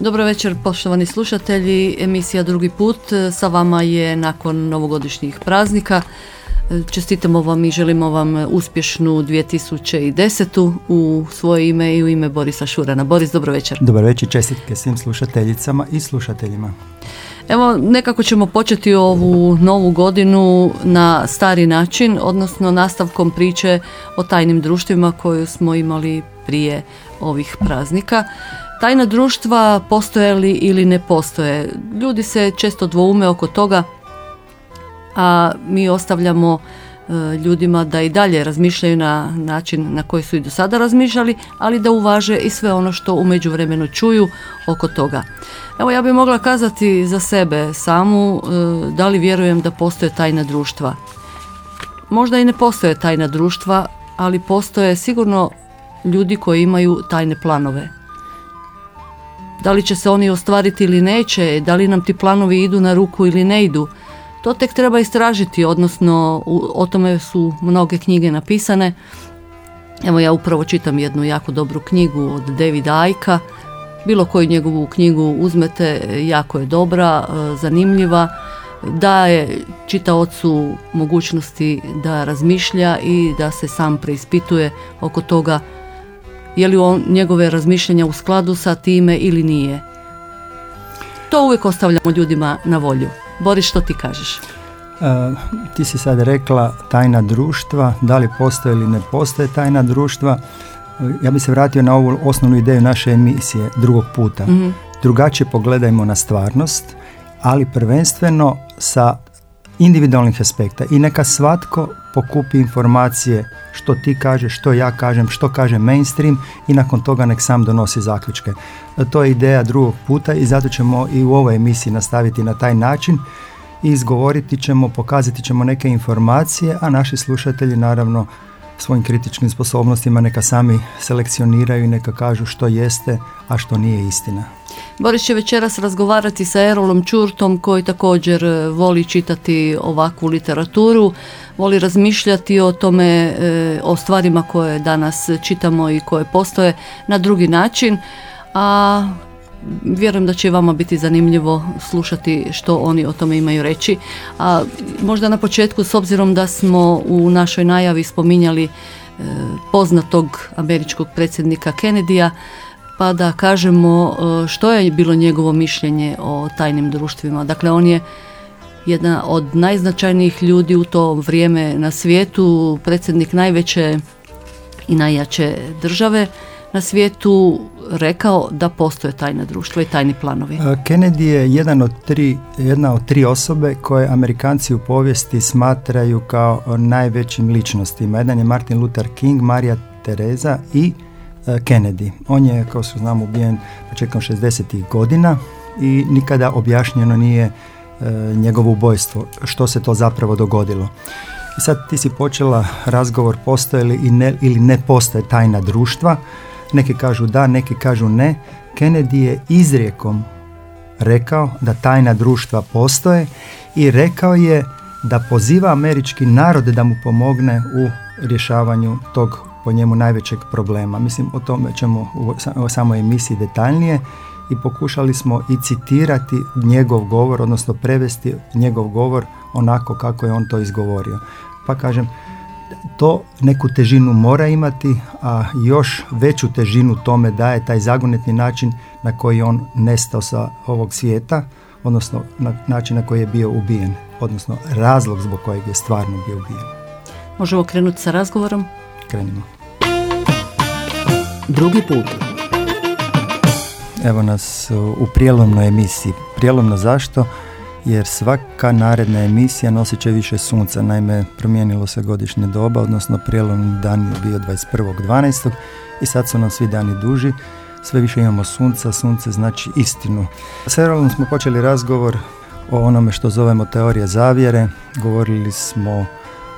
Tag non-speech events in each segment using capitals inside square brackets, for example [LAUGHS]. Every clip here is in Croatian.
Dobro večer poštovani slušatelji, emisija drugi put sa vama je nakon novogodišnjih praznika. Čestitamo vam i želimo vam uspješnu 2010. u svoje ime i u ime Borisa Šurana. Boris, dobro večer. Dobro večer, čestitke svim slušateljicama i slušateljima. Evo, nekako ćemo početi ovu novu godinu na stari način, odnosno nastavkom priče o tajnim društvima koju smo imali prije ovih praznika. Tajna društva postoje li ili ne postoje? Ljudi se često dvoume oko toga, a mi ostavljamo e, ljudima da i dalje razmišljaju na način na koji su i do sada razmišljali, ali da uvaže i sve ono što u međuvremenu čuju oko toga. Evo ja bih mogla kazati za sebe samu e, da li vjerujem da postoje tajna društva. Možda i ne postoje tajna društva, ali postoje sigurno ljudi koji imaju tajne planove. Da li će se oni ostvariti ili neće, da li nam ti planovi idu na ruku ili ne idu, to tek treba istražiti, odnosno o tome su mnoge knjige napisane. Evo ja upravo čitam jednu jako dobru knjigu od Davida Ajka. Bilo koju njegovu knjigu uzmete, jako je dobra, e, zanimljiva, daje čitaocu mogućnosti da razmišlja i da se sam preispituje oko toga je li on njegove razmišljanja u skladu sa time ili nije. To uvijek ostavljamo ljudima na volju. Boris, što ti kažeš? Uh, ti si sad rekla tajna društva, da li postoje ili ne postoje tajna društva. ja bih se vratio na ovu osnovnu ideju naše emisije drugog puta. mm Drugačije pogledajmo na stvarnost, ali prvenstveno sa individualnih aspekta i neka svatko pokupi informacije što ti kažeš, što ja kažem, što kaže mainstream i nakon toga nek sam donosi zaključke. To je ideja drugog puta i zato ćemo i u ovoj emisiji nastaviti na taj način i izgovoriti ćemo, pokazati ćemo neke informacije, a naši slušatelji naravno svojim kritičkim sposobnostima neka sami selekcioniraju i neka kažu što jeste, a što nije istina. Boris će večeras razgovarati sa Erolom Čurtom koji također e, voli čitati ovakvu literaturu, voli razmišljati o tome, e, o stvarima koje danas čitamo i koje postoje na drugi način, a vjerujem da će vama biti zanimljivo slušati što oni o tome imaju reći. A možda na početku, s obzirom da smo u našoj najavi spominjali e, poznatog američkog predsjednika Kennedyja, pa da kažemo e, što je bilo njegovo mišljenje o tajnim društvima. Dakle, on je jedna od najznačajnijih ljudi u to vrijeme na svijetu, predsjednik najveće i najjače države na svijetu rekao da postoje tajna društva i tajni planovi. E, Kennedy je jedan od tri, jedna od tri osobe koje Amerikanci u povijesti smatraju kao najvećim ličnostima. Jedan je Martin Luther King, Marija Tereza i E, Kennedy. On je, kao se znamo, ubijen početkom 60. godina i nikada objašnjeno nije e, njegovo ubojstvo, što se to zapravo dogodilo. I sad ti si počela razgovor postoje li ne, ili ne postoje tajna društva. Neki kažu da, neki kažu ne. Kennedy je izrijekom rekao da tajna društva postoje i rekao je da poziva američki narod da mu pomogne u rješavanju tog po njemu najvećeg problema. Mislim, o tome ćemo u samoj emisiji detaljnije i pokušali smo i citirati njegov govor, odnosno prevesti njegov govor onako kako je on to izgovorio. Pa kažem, to neku težinu mora imati, a još veću težinu tome daje taj zagonetni način na koji on nestao sa ovog svijeta, odnosno na način na koji je bio ubijen, odnosno razlog zbog kojeg je stvarno bio ubijen. Možemo krenuti sa razgovorom? Krenimo. Drugi put. Evo nas u prijelomnoj emisiji. Prijelomno zašto? Jer svaka naredna emisija nosit će više sunca. Naime, promijenilo se godišnje doba, odnosno prijelomni dan je bio 21.12. i sad su nam svi dani duži. Sve više imamo sunca, sunce znači istinu. S Erolom smo počeli razgovor o onome što zovemo teorije zavjere, govorili smo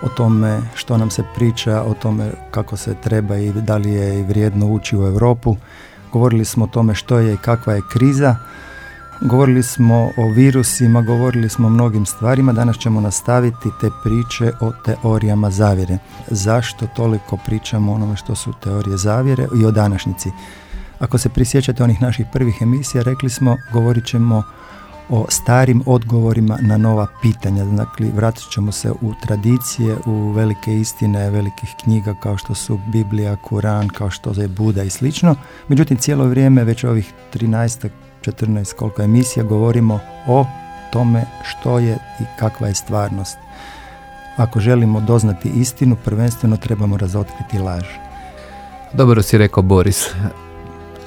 o tome što nam se priča, o tome kako se treba i da li je vrijedno ući u Europu. Govorili smo o tome što je i kakva je kriza. Govorili smo o virusima, govorili smo o mnogim stvarima. Danas ćemo nastaviti te priče o teorijama zavjere. Zašto toliko pričamo o onome što su teorije zavjere i o današnjici? Ako se prisjećate onih naših prvih emisija, rekli smo, govorit ćemo o starim odgovorima na nova pitanja. Dakle, vratit ćemo se u tradicije, u velike istine velikih knjiga kao što su Biblija, Kuran, kao što je Buda i slično. Međutim, cijelo vrijeme, već ovih 13, 14 koliko emisija, govorimo o tome što je i kakva je stvarnost. Ako želimo doznati istinu, prvenstveno trebamo razotkriti laž. Dobro si rekao Boris.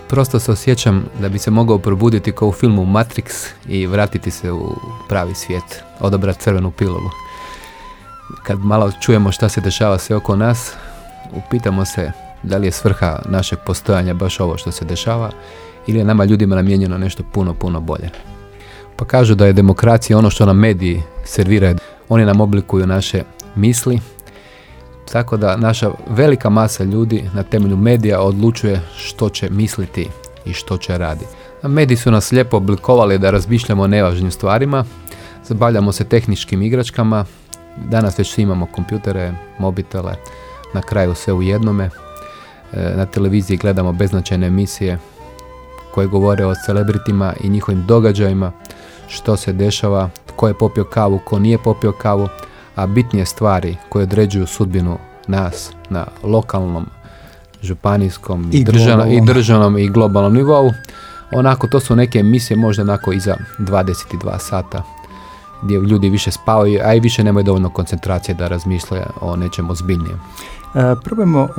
Prosto se osjećam da bi se mogao probuditi kao u filmu Matrix i vratiti se u pravi svijet, odabrati crvenu pilulu. Kad malo čujemo šta se dešava sve oko nas, upitamo se da li je svrha našeg postojanja baš ovo što se dešava ili je nama ljudima namijenjeno nešto puno, puno bolje. Pa kažu da je demokracija ono što nam mediji serviraju. Oni nam oblikuju naše misli, tako da naša velika masa ljudi na temelju medija odlučuje što će misliti i što će raditi. A mediji su nas lijepo oblikovali da razmišljamo o nevažnim stvarima, zabavljamo se tehničkim igračkama, danas već imamo kompjutere, mobitele, na kraju sve u jednome. E, na televiziji gledamo beznačajne emisije koje govore o celebritima i njihovim događajima, što se dešava, ko je popio kavu, ko nije popio kavu, a bitnije stvari koje određuju sudbinu nas na lokalnom, županijskom i, i državnom i globalnom nivou. Onako, to su neke emisije možda onako iza 22 sata gdje ljudi više spavaju, a i više nemaju dovoljno koncentracije da razmisle o nečem ozbiljnijem. E, probajmo e,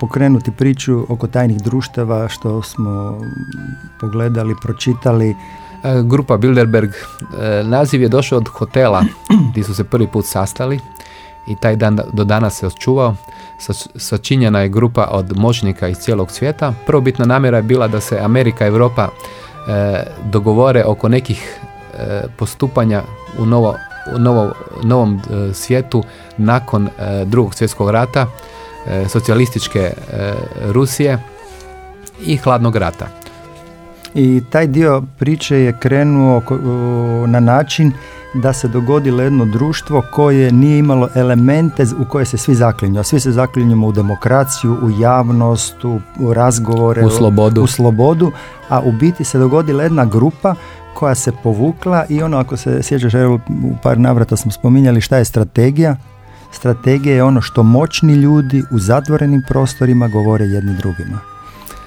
pokrenuti priču oko tajnih društava što smo pogledali, pročitali. E, grupa Bilderberg, naziv je došao od hotela [CLEARS THROAT] gdje su se prvi put sastali i taj dan do danas se očuvao. Sačinjena je grupa od moćnika iz cijelog svijeta. Prvobitna namjera je bila da se Amerika i Europa dogovore oko nekih postupanja u, novo, novo, novom svijetu nakon drugog svjetskog rata, socijalističke Rusije i hladnog rata i taj dio priče je krenuo na način da se dogodilo jedno društvo koje nije imalo elemente u koje se svi zaklinju. Svi se zaklinjemo u demokraciju, u javnost, u, razgovore, u slobodu. u slobodu, a u biti se dogodila jedna grupa koja se povukla i ono ako se sjećaš, evo u par navrata smo spominjali šta je strategija. Strategija je ono što moćni ljudi u zatvorenim prostorima govore jedni drugima.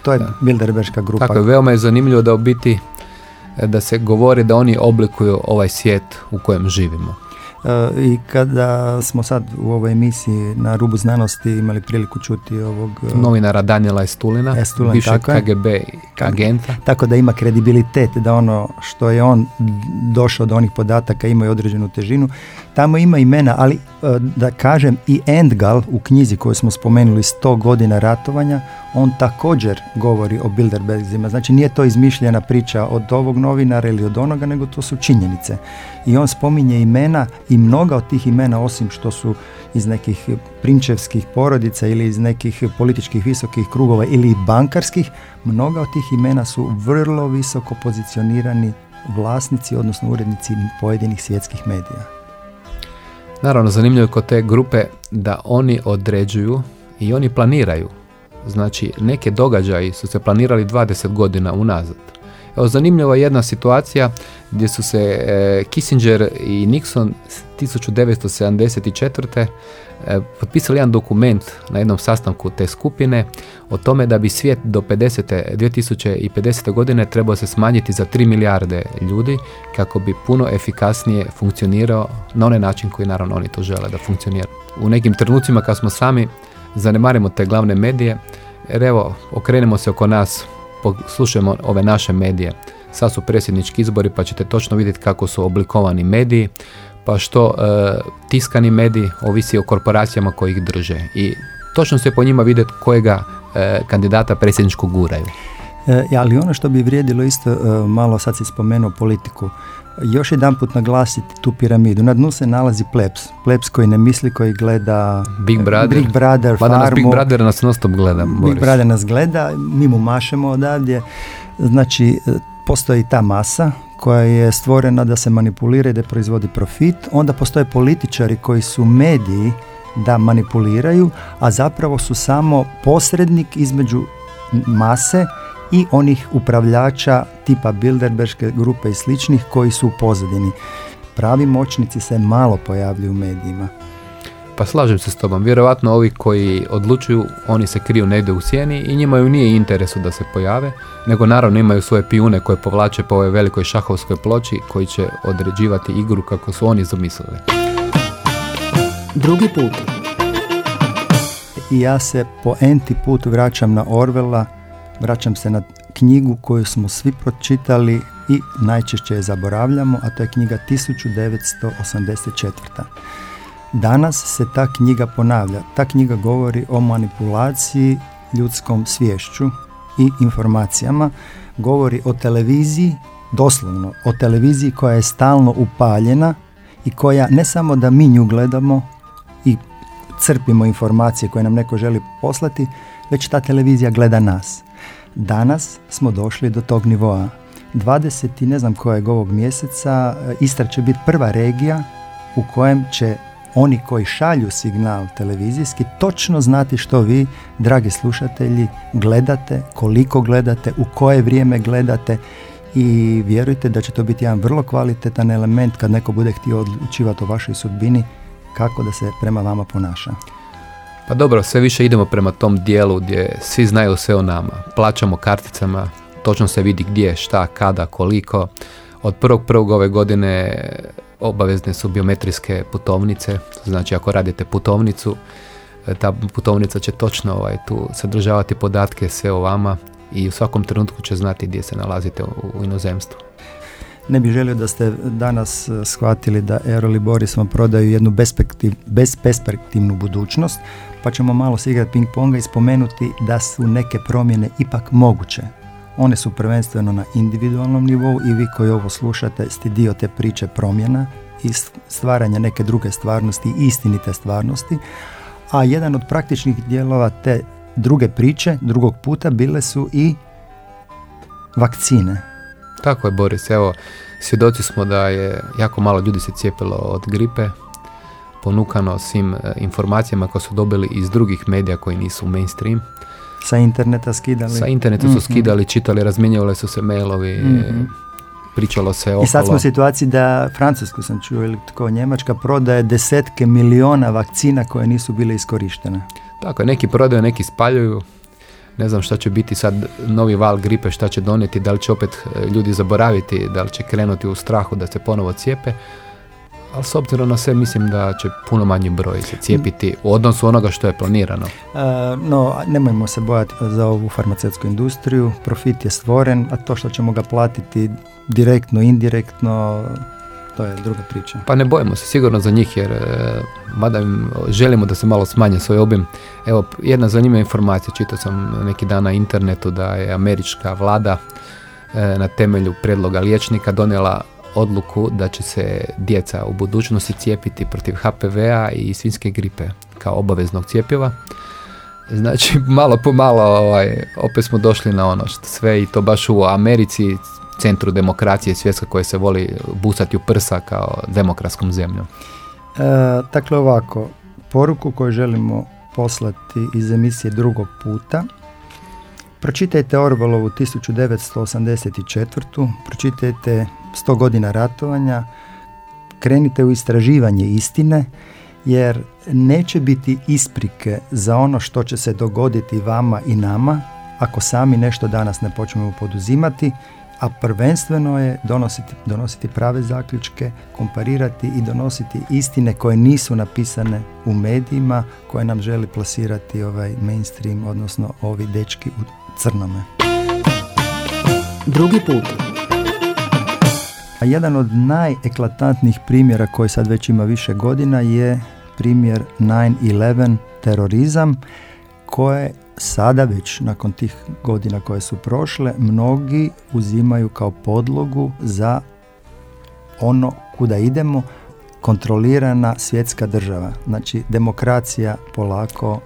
To je Bilderberška grupa. Tako je, veoma je zanimljivo da u biti da se govori da oni oblikuju ovaj svijet u kojem živimo. E, I kada smo sad u ovoj emisiji na rubu znanosti imali priliku čuti ovog e, novinara Daniela Estulina, Estulin, bivšeg KGB agenta. Tako da ima kredibilitet da ono što je on došao do onih podataka ima i određenu težinu. Tamo ima imena, ali e, da kažem i Endgal u knjizi koju smo spomenuli 100 godina ratovanja, on također govori o Bilderbergzima. Znači nije to izmišljena priča od ovog novinara ili od onoga, nego to su činjenice. I on spominje imena i mnoga od tih imena, osim što su iz nekih prinčevskih porodica ili iz nekih političkih visokih krugova ili bankarskih, mnoga od tih imena su vrlo visoko pozicionirani vlasnici, odnosno urednici pojedinih svjetskih medija. Naravno, zanimljivo je kod te grupe da oni određuju i oni planiraju Znači, neke događaji su se planirali 20 godina unazad. Evo, zanimljiva je jedna situacija gdje su se e, Kissinger i Nixon 1974. E, potpisali jedan dokument na jednom sastanku te skupine o tome da bi svijet do 50. 2050. godine trebao se smanjiti za 3 milijarde ljudi kako bi puno efikasnije funkcionirao na onaj način koji naravno oni to žele da funkcionira. U nekim trenucima kad smo sami zanemarimo te glavne medije, jer evo, okrenemo se oko nas, slušajmo ove naše medije. Sad su predsjednički izbori pa ćete točno vidjeti kako su oblikovani mediji, pa što e, tiskani mediji ovisi o korporacijama koji ih drže i točno se po njima vidjeti kojega e, kandidata predsjedničkog guraju. E, ali ono što bi vrijedilo isto malo, sad si spomenuo politiku, još jedan put naglasiti tu piramidu. Na dnu se nalazi plebs. Plebs koji ne misli, koji gleda Big Brother. Big Brother, Mada nas farmu. Big Brother nas non stop gleda, Big Boris. Brother nas gleda, mi mu mašemo odavdje. Znači, e, postoji ta masa koja je stvorena da se manipulira i da proizvodi profit. Onda postoje političari koji su mediji da manipuliraju, a zapravo su samo posrednik između mase i onih upravljača tipa Bilderberške grupe i sličnih koji su u pozadini. Pravi moćnici se malo pojavljuju u medijima. Pa slažem se s tobom. Vjerojatno ovi koji odlučuju, oni se kriju negdje u sjeni i njima ju nije interesu da se pojave, nego naravno imaju svoje pijune koje povlače po ovoj velikoj šahovskoj ploči koji će određivati igru kako su oni zamislili. Drugi put. I ja se po enti put vraćam na Orvela, vraćam se na knjigu koju smo svi pročitali i najčešće je zaboravljamo, a to je knjiga 1984. Danas se ta knjiga ponavlja. Ta knjiga govori o manipulaciji ljudskom svješću i informacijama. Govori o televiziji, doslovno o televiziji koja je stalno upaljena i koja ne samo da mi nju gledamo i crpimo informacije koje nam neko želi poslati, već ta televizija gleda nas. Danas smo došli do tog nivoa. 20. i ne znam kojeg ovog mjeseca e, Istra će biti prva regija u kojem će oni koji šalju signal televizijski točno znati što vi, dragi slušatelji, gledate, koliko gledate, u koje vrijeme gledate i vjerujte da će to biti jedan vrlo kvalitetan element kad neko bude htio odlučivati o vašoj sudbini kako da se prema vama ponaša. Pa dobro, sve više idemo prema tom dijelu gdje svi znaju sve o nama. Plaćamo karticama, točno se vidi gdje, šta, kada, koliko. Od prvog prvog ove godine obavezne su biometrijske putovnice, znači ako radite putovnicu, e, ta putovnica će točno ovaj, tu sadržavati podatke sve o vama i u svakom trenutku će znati gdje se nalazite u, u inozemstvu. Ne bih želio da ste danas e, shvatili da Erol i Boris vam prodaju jednu bespektiv, bezperspektivnu budućnost, pa ćemo malo se igrati ping ponga i spomenuti da su neke promjene ipak moguće. One su prvenstveno na individualnom nivou i vi koji ovo slušate ste dio te priče promjena i stvaranja neke druge stvarnosti istinite stvarnosti, a jedan od praktičnih dijelova te druge priče, drugog puta, bile su i vakcine. Tako je Boris, evo svjedoci smo da je jako malo ljudi se cijepilo od gripe, ponukano svim e, informacijama koje su dobili iz drugih medija koji nisu mainstream. Sa interneta skidali. Sa interneta su Mhm. skidali, čitali, razmjenjivali su se mailovi, Mhm. pričalo se okolo. I sad smo u situaciji da Francusku sam čuo ili tko Njemačka prodaje desetke miliona vakcina koje nisu bile iskorištene. Tako je, neki prodaju, neki spaljuju. Ne znam šta će biti sad novi val gripe, šta će donijeti, da li će opet e, ljudi zaboraviti, da li će krenuti u strahu da se ponovo cijepe. Ali s obzirom na sve mislim da će puno manji broj se cijepiti u odnosu onoga što je planirano. E, no, nemojmo se bojati za ovu farmaceutsku industriju. Profit je stvoren, a to što ćemo ga platiti direktno, indirektno, to je druga priča. Pa ne bojimo se sigurno za njih jer e, mada im želimo da se malo smanje svoj obim. Evo, jedna zanimljiva informacija, čitao sam neki dan na internetu da je američka vlada e, na temelju predloga liječnika donijela odluku da će se djeca u budućnosti cijepiti protiv HPV-a i svinjske gripe kao obaveznog cjepiva. Znači, [LAUGHS] malo po malo ovaj, opet smo došli na ono što sve i to baš u Americi, centru demokracije svjetska koje se voli busati u prsa kao demokratskom zemljom. E, dakle ovako, poruku koju želimo poslati iz emisije drugog puta. Pročitajte Orwellovu 1984. Pročitajte 100 godina ratovanja. Krenite u istraživanje istine jer neće biti isprike za ono što će se dogoditi vama i nama ako sami nešto danas ne počnemo poduzimati a prvenstveno je donositi, donositi prave zaključke, komparirati i donositi istine koje nisu napisane u medijima, koje nam želi plasirati ovaj mainstream, odnosno ovi dečki u crnome. Drugi put. A jedan od najeklatantnijih primjera koji sad već ima više godina je primjer 9-11 terorizam koje sada već nakon tih godina koje su prošle mnogi uzimaju kao podlogu za ono kuda idemo, kontrolirana svjetska država. Znači, demokracija polako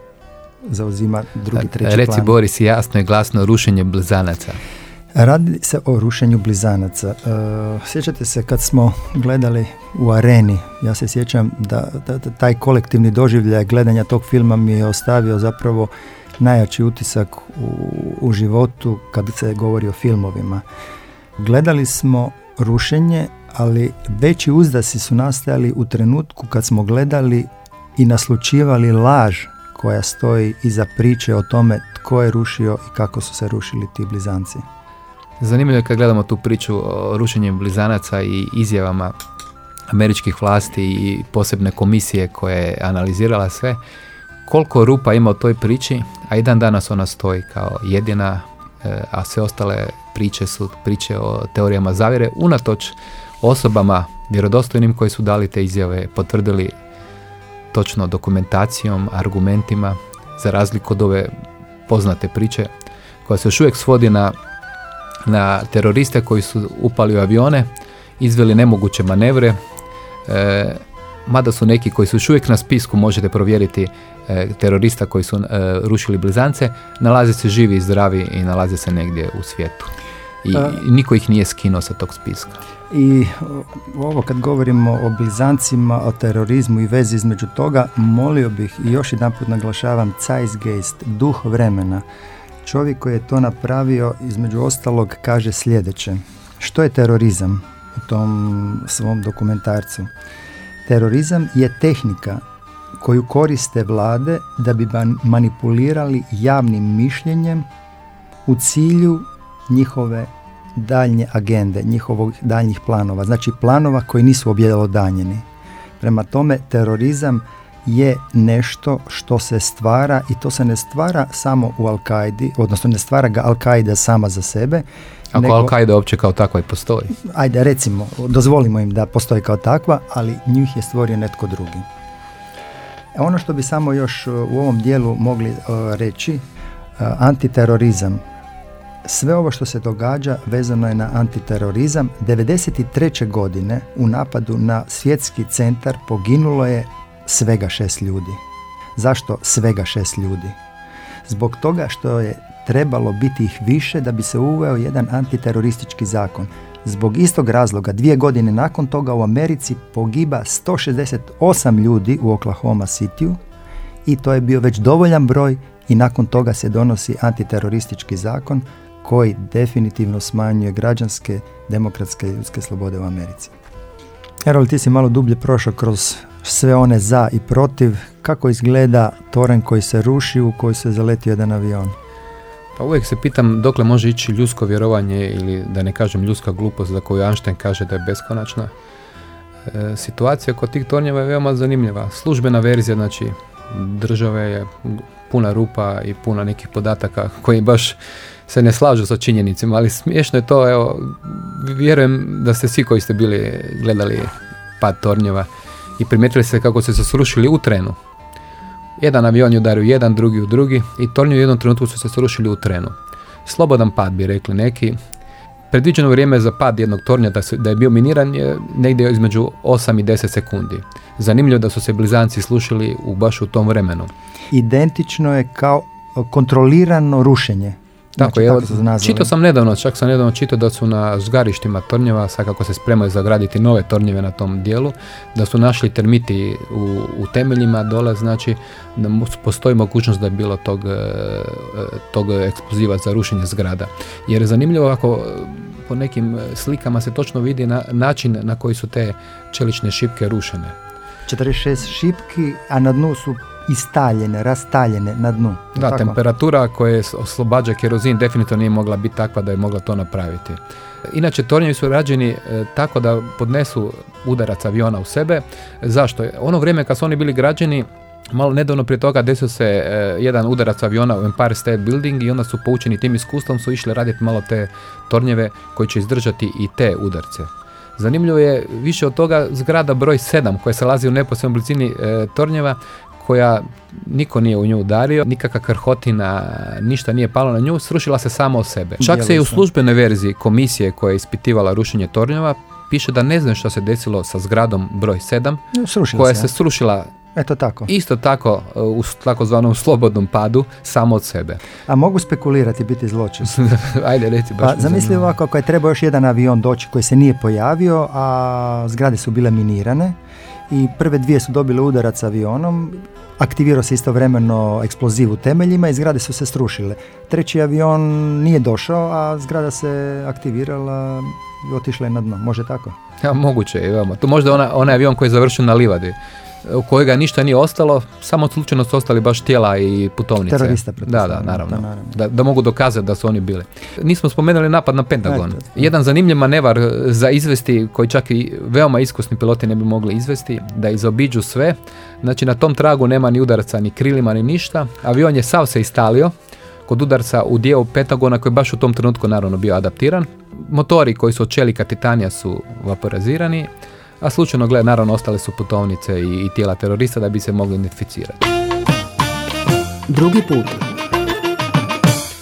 zauzima drugi, treći Reci plan. Boris jasno i glasno rušenje blizanaca. Radi se o rušenju blizanaca. E, sjećate se kad smo gledali u areni, ja se sjećam da, da, da taj kolektivni doživljaj gledanja tog filma mi je ostavio zapravo najjači utisak u, u životu kad se govori o filmovima. Gledali smo rušenje, ali veći uzdasi su nastajali u trenutku kad smo gledali i naslučivali laž koja stoji iza priče o tome tko je rušio i kako su se rušili ti blizanci. Zanimljivo je kad gledamo tu priču o rušenju blizanaca i izjavama američkih vlasti i posebne komisije koje je analizirala sve, koliko rupa ima u toj priči, a i dan danas ona stoji kao jedina, e, a sve ostale priče su priče o teorijama zavjere, unatoč osobama vjerodostojnim koji su dali te izjave, potvrdili točno dokumentacijom, argumentima, za razliku od ove poznate priče koja se još uvijek svodi na, na teroriste koji su upali u avione, izveli nemoguće manevre, e, mada su neki koji su još uvijek na spisku, možete provjeriti e, terorista koji su e, rušili blizance, nalaze se živi i zdravi i nalaze se negdje u svijetu. I, i niko ih nije skinuo sa tog spiska. I ovo kad govorimo o blizancima, o terorizmu i vezi između toga, molio bih i još jedan put naglašavam Zeitgeist, duh vremena. Čovjek koji je to napravio, između ostalog, kaže sljedeće. Što je terorizam u tom svom dokumentarcu? Terorizam je tehnika koju koriste vlade da bi manipulirali javnim mišljenjem u cilju njihove daljnje agende, njihovog daljnjih planova, znači planova koji nisu objelodanjeni. Prema tome, terorizam je nešto što se stvara i to se ne stvara samo u Al-Kaidi, odnosno ne stvara ga Al-Qaida sama za sebe. Ako nego, Al-Qaida uopće kao takva i postoji. Ajde, recimo, dozvolimo im da postoji kao takva, ali njih je stvorio netko drugi. Ono što bi samo još u ovom dijelu mogli reći, antiterorizam sve ovo što se događa vezano je na antiterorizam. 93. godine u napadu na svjetski centar poginulo je svega šest ljudi. Zašto svega šest ljudi? Zbog toga što je trebalo biti ih više da bi se uveo jedan antiteroristički zakon. Zbog istog razloga, dvije godine nakon toga u Americi pogiba 168 ljudi u Oklahoma Cityu i to je bio već dovoljan broj i nakon toga se donosi antiteroristički zakon koji definitivno smanjuje građanske, demokratske i ljudske slobode u Americi. Erol, ti si malo dublje prošao kroz sve one za i protiv. Kako izgleda toren koji se ruši u koji se zaletio jedan avion? Pa uvijek se pitam dokle može ići ljudsko vjerovanje ili da ne kažem ljudska glupost za koju Einstein kaže da je beskonačna. E, situacija kod tih tornjeva je veoma zanimljiva. Službena verzija, znači države je puna rupa i puna nekih podataka koji baš se ne slažu sa činjenicima, ali smiješno je to, evo, vjerujem da ste svi koji ste bili gledali pad tornjeva i primijetili ste kako su se srušili u trenu. Jedan avion je udario jedan, drugi u drugi i tornjevi u jednom trenutku su se srušili u trenu. Slobodan pad bi rekli neki. Predviđeno vrijeme za pad jednog tornja da, da je bio miniran je negdje između 8 i 10 sekundi. Zanimljivo da su se blizanci slušili u baš u tom vremenu. Identično je kao kontrolirano rušenje. Tako je, čitao sam nedavno, čak sam nedavno čitao da su na zgarištima tornjeva, sad kako se spremaju zagraditi nove tornjeve na tom dijelu, da su našli termiti u, u temeljima dole, znači da postoji mogućnost da je bilo tog, e, tog eksploziva za rušenje zgrada. Jer je zanimljivo ako po nekim slikama se točno vidi na, način na koji su te čelične šipke rušene. 46 šipki, a na dnu su istaljene, rastaljene na dnu. Da, tako? temperatura koja oslobađa kerozin definitivno nije mogla biti takva da je mogla to napraviti. Inače, tornjevi su rađeni e, tako da podnesu udarac aviona u sebe. Zašto? Ono vrijeme kad su oni bili građeni, Malo nedavno prije toga desio se e, jedan udarac aviona u Empire State Building i onda su poučeni tim iskustvom su išli raditi malo te tornjeve koji će izdržati i te udarce. Zanimljivo je više od toga zgrada broj 7 koja se lazi u neposrednoj blizini e, tornjeva koja niko nije u nju udario, nikakva krhotina, ništa nije palo na nju, srušila se samo od sebe. Čak se i u službenoj verziji komisije koja je ispitivala rušenje tornjeva piše da ne znaju što se desilo sa zgradom broj 7, Srušila koja se, se srušila Eto tako. isto tako e, u takozvanom slobodnom padu samo od sebe. A mogu spekulirati, biti zločest. [LAUGHS] Ajde, reci baš. Pa zamisli ovako, ako je trebao još jedan avion doći koji se nije pojavio, a zgrade su bile minirane i prve dvije su dobile udarac avionom, aktivirao se istovremeno eksploziv u temeljima i zgrade su se srušile. Treći avion nije došao, a zgrada se aktivirala i otišla je na dno. Može tako? Ja, moguće je. To možda ona, onaj avion koji je završio na livadi u kojega ništa nije ostalo, samo slučajno su ostali baš tijela i putovnice. Terorista, Da, da, naravno. to naravno. Da, da mogu dokazati da su oni bili. Nismo spomenuli napad na Pentagon. Eto. Jedan zanimljiv manevar e, za izvesti, koji čak i veoma iskusni piloti ne bi mogli izvesti, da izobiđu sve. Znači na tom tragu nema ni udarca, ni krilima, ni ništa. Avion je sav se istalio kod udarca u dijelu Pentagona koji je baš u tom trenutku naravno bio adaptiran. Motori koji su od čelika titanija su vaporizirani, a slučajno gled naravno ostale su putovnice i, i tijela terorista da bi se mogli identificirati. Drugi put.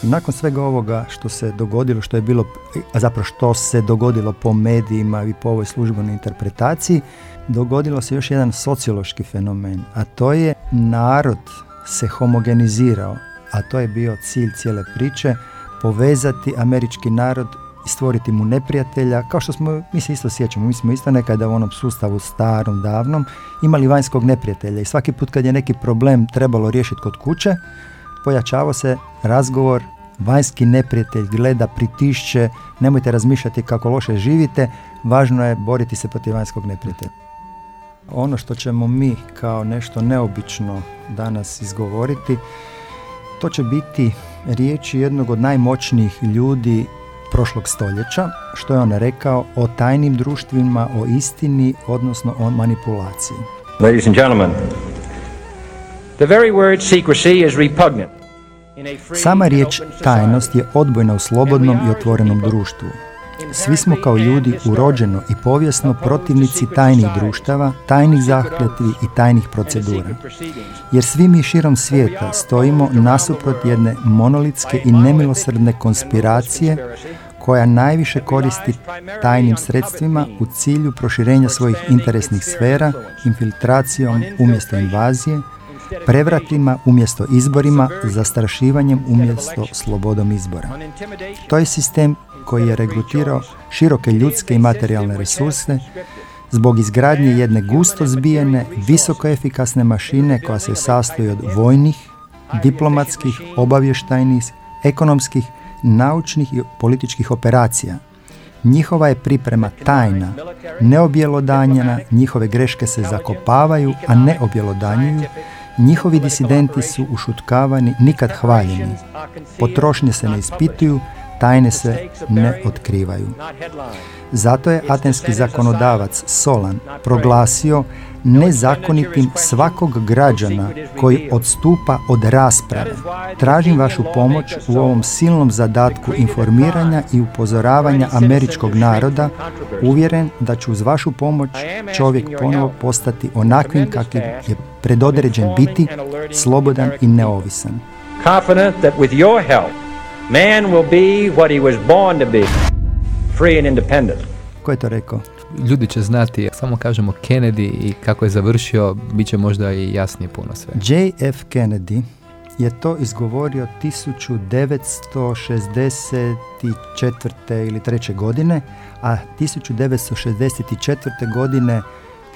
Nakon svega ovoga što se dogodilo, što je bilo, a zapravo što se dogodilo po medijima i po ovoj službenoj interpretaciji, dogodilo se još jedan sociološki fenomen, a to je narod se homogenizirao, a to je bio cilj cijele priče, povezati američki narod i stvoriti mu neprijatelja, kao što smo, mi se isto sjećamo, mi smo isto nekada u onom sustavu starom, davnom, imali vanjskog neprijatelja i svaki put kad je neki problem trebalo riješiti kod kuće, pojačavao se razgovor, vanjski neprijatelj gleda, pritišće, nemojte razmišljati kako loše živite, važno je boriti se protiv vanjskog neprijatelja. Ono što ćemo mi kao nešto neobično danas izgovoriti, to će biti riječi jednog od najmoćnijih ljudi prošlog stoljeća, što je on rekao o tajnim društvima, o istini, odnosno o manipulaciji. Ladies and gentlemen, the very word secrecy is repugnant. Sama riječ tajnost je odbojna u slobodnom i otvorenom društvu. Svi smo kao ljudi urođeno i povijesno protivnici tajnih društava, tajnih zahljetvi i tajnih procedura. Jer svi mi širom svijeta stojimo nasuprot jedne monolitske i nemilosrdne konspiracije koja najviše koristi tajnim sredstvima u cilju proširenja svojih interesnih sfera, infiltracijom umjesto invazije, prevratima umjesto izborima, zastrašivanjem umjesto slobodom izbora. To je sistem koji je regrutirao široke ljudske i materijalne resurse zbog izgradnje jedne gusto zbijene, visoko efikasne mašine koja se sastoji od vojnih, diplomatskih, obavještajnih, ekonomskih, naučnih i političkih operacija. Njihova je priprema tajna, neobjelodanjena, njihove greške se zakopavaju, a ne objelodanjuju, njihovi disidenti su ušutkavani, nikad hvaljeni. Potrošnje se ne ispituju, tajne se ne otkrivaju. Zato je atenski zakonodavac Solan proglasio nezakonitim svakog građana koji odstupa od rasprave. Tražim vašu pomoć u ovom silnom zadatku informiranja i upozoravanja američkog naroda, uvjeren da će uz vašu pomoć čovjek ponovo postati onakvim kakvim je predodređen biti, slobodan i neovisan. Confident that with your help, man will be what he was born to be free and independent. Ko je to rekao? Ljudi će znati, samo kažemo Kennedy i kako je završio, bit će možda i jasnije puno sve. JF Kennedy je to izgovorio 1964. ili 3. godine, a 1964. godine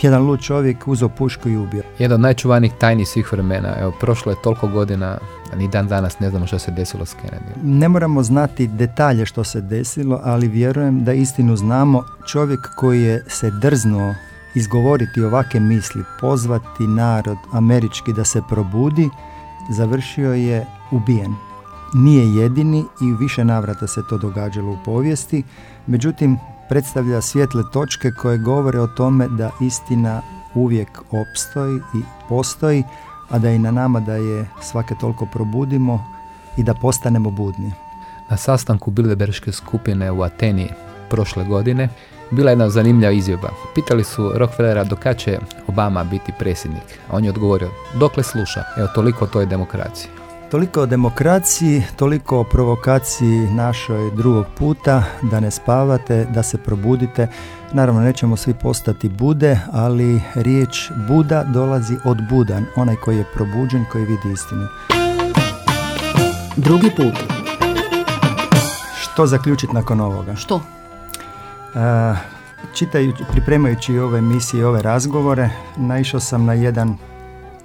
jedan lud čovjek uzeo pušku i ubio. Jedan od najčuvanijih tajni svih vremena. Evo, prošlo je toliko godina, a ni dan danas ne znamo što se desilo s Kennedy. Ne moramo znati detalje što se desilo, ali vjerujem da istinu znamo. Čovjek koji je se drznuo izgovoriti ovake misli, pozvati narod američki da se probudi, završio je ubijen. Nije jedini i više navrata se to događalo u povijesti, međutim predstavlja svjetle točke koje govore o tome da istina uvijek opstoji i postoji, a da je i na nama da je svake toliko probudimo i da postanemo budni. Na sastanku Bilderberške skupine u Ateni prošle godine bila je jedna zanimljiva izjava. Pitali su Rockefellera do kad će Obama biti predsjednik, on je odgovorio dokle sluša. Evo toliko o toj demokraciji. Toliko o demokraciji, toliko o provokaciji našoj drugog puta, da ne spavate, da se probudite. Naravno, nećemo svi postati bude, ali riječ Buda dolazi od Budan, onaj koji je probuđen, koji vidi istinu. Drugi put. Što zaključiti nakon ovoga? Što? E, čitajući, pripremajući ove emisije i ove razgovore, naišao sam na, jedan,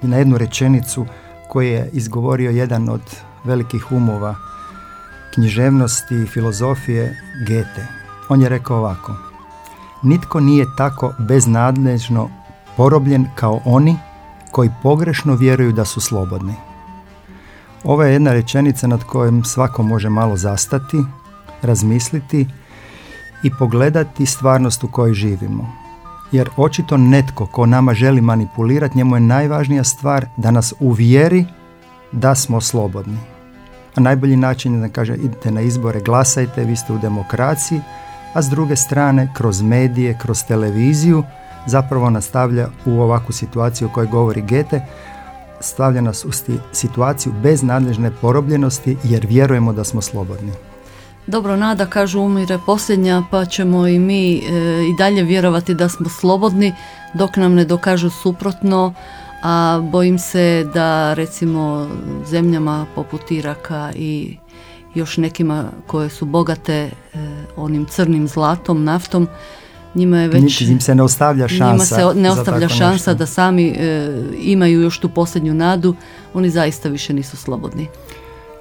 na jednu rečenicu koji je izgovorio jedan od velikih umova književnosti i filozofije Gete. On je rekao ovako Nitko nije tako beznadležno porobljen kao oni koji pogrešno vjeruju da su slobodni. Ovo je jedna rečenica nad kojom svako može malo zastati, razmisliti i pogledati stvarnost u kojoj živimo. Jer očito netko ko nama želi manipulirati, njemu je najvažnija stvar da nas uvjeri da smo slobodni. A najbolji način je da kaže idite na izbore, glasajte, vi ste u demokraciji, a s druge strane kroz medije, kroz televiziju zapravo nastavlja u ovakvu situaciju o kojoj govori Gete, stavlja nas u situaciju bez nadležne porobljenosti jer vjerujemo da smo slobodni. Dobro, nada kažu umire posljednja pa ćemo i mi e, i dalje vjerovati da smo slobodni dok nam ne dokažu suprotno, a bojim se da recimo zemljama poput Iraka i još nekima koje su bogate e, onim crnim zlatom, naftom, njima je već... im se ne ostavlja šansa. Njima se ne ostavlja šansa da sami e, imaju još tu posljednju nadu, oni zaista više nisu slobodni.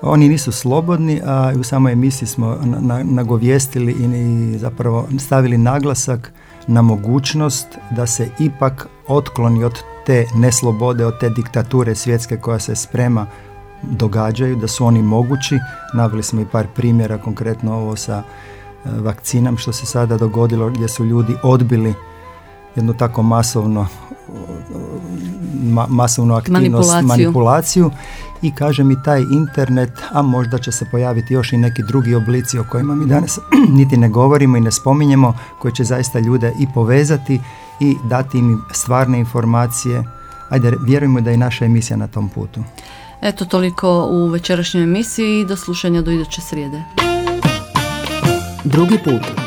Oni nisu slobodni, a u samoj emisiji smo nagovijestili i zapravo stavili naglasak na mogućnost da se ipak otkloni od te neslobode, od te diktature svjetske koja se sprema događaju, da su oni mogući. Naveli smo i par primjera, konkretno ovo sa e, vakcinam što se sada dogodilo gdje su ljudi odbili jednu tako masovno masovnu aktivnost, manipulaciju. manipulaciju i kaže mi taj internet, a možda će se pojaviti još i neki drugi oblici o kojima mi danas [CLEARS THROAT] niti ne govorimo i ne spominjemo, koji će zaista ljude i povezati i dati im stvarne informacije. Ajde, vjerujemo da je naša emisija na tom putu. Eto toliko u večerašnjoj emisiji i do slušanja do iduće srijede. Drugi put.